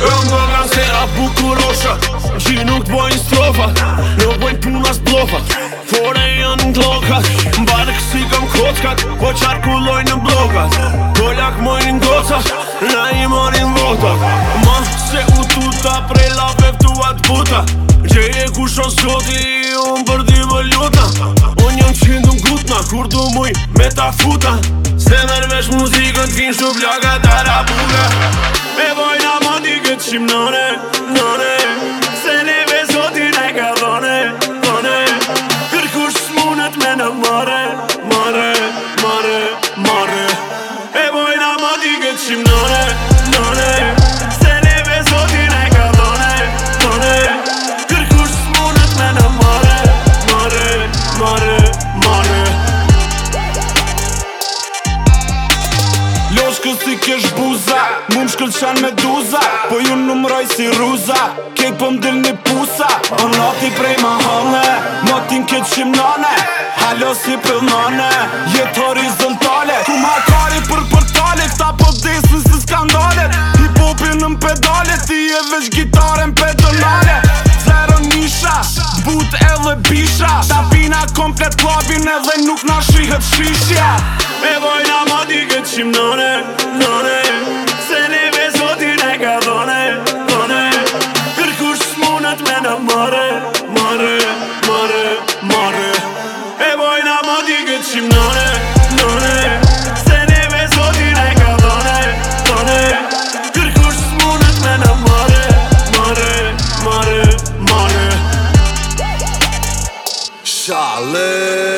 Rëmë nga se a bukurosha Gji nuk t'bojnë strofa Nuk bojnë punas blofa Fore janë në t'loka Mbarë kësi kam kockat Po qarkulloj në blokat Po mojnë në Na i mojnë vota Ma se u tuta prej la vev tu atë buta Gje e ku shon s'goti Unë bërdi më ljuta Unë jam qindu n'gutna Kur du muj me ta futa Se nërvesh muzikën t'kin shu vlaka Darabuga buka të qim nëre, nëre Se live zotin e ka dhane, Kërkush s'munët me në mare, mare, mare, mare E bojna ma di qim nëre, shkull si kesh buza Mu më shkull qan meduza Po ju në si ruza Kej po mdil një pusa O po noti prej ma hëllë Motin ke qim nane Halo si për nane Jet horizontale Ku ma kari për portale Kta po desu si skandale Hip hopi në pedale Ti e vesh gitare në pedonale Zero nisha But dhe bisha Ta vina komplet klabin edhe nuk na shihet shishja Me vojna Dike qim nane, None Se neve zotin e ka dhane, dhane Kërkur shmonët me në mare, mare, mare, mare E bojna ma dike qim nane, nane Se neve zotin e ka dhane, dhane Kërkur shmonët mare, mare, mare, mare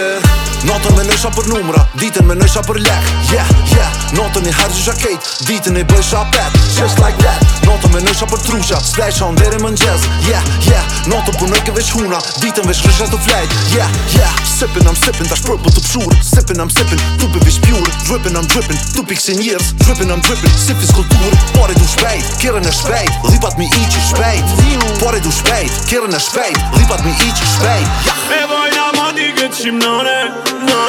Natën me nësha për numra, ditën me nësha për lek Yeah, yeah, natën i herë gjysha kejt, ditën i bëjsh apet Just like that, natën me nësha për trusha, splash on deri më njëz Yeah, yeah, natën punoj ke veç huna, ditën veç krysha të flejt Yeah, yeah, sipin am sipin, tash për për të pshurë Sipin am sipin, tupi vish pjurë Drippin am drippin, tupi kësi njërës Drippin am drippin, sipi skulpturë Pare du shpejt, kirën e shpejt, lipat mi iqi shpejt Pare du shpejt, kirën e shpejt, lipat mi iqi shpejt yeah. دیگه چیم نانه نه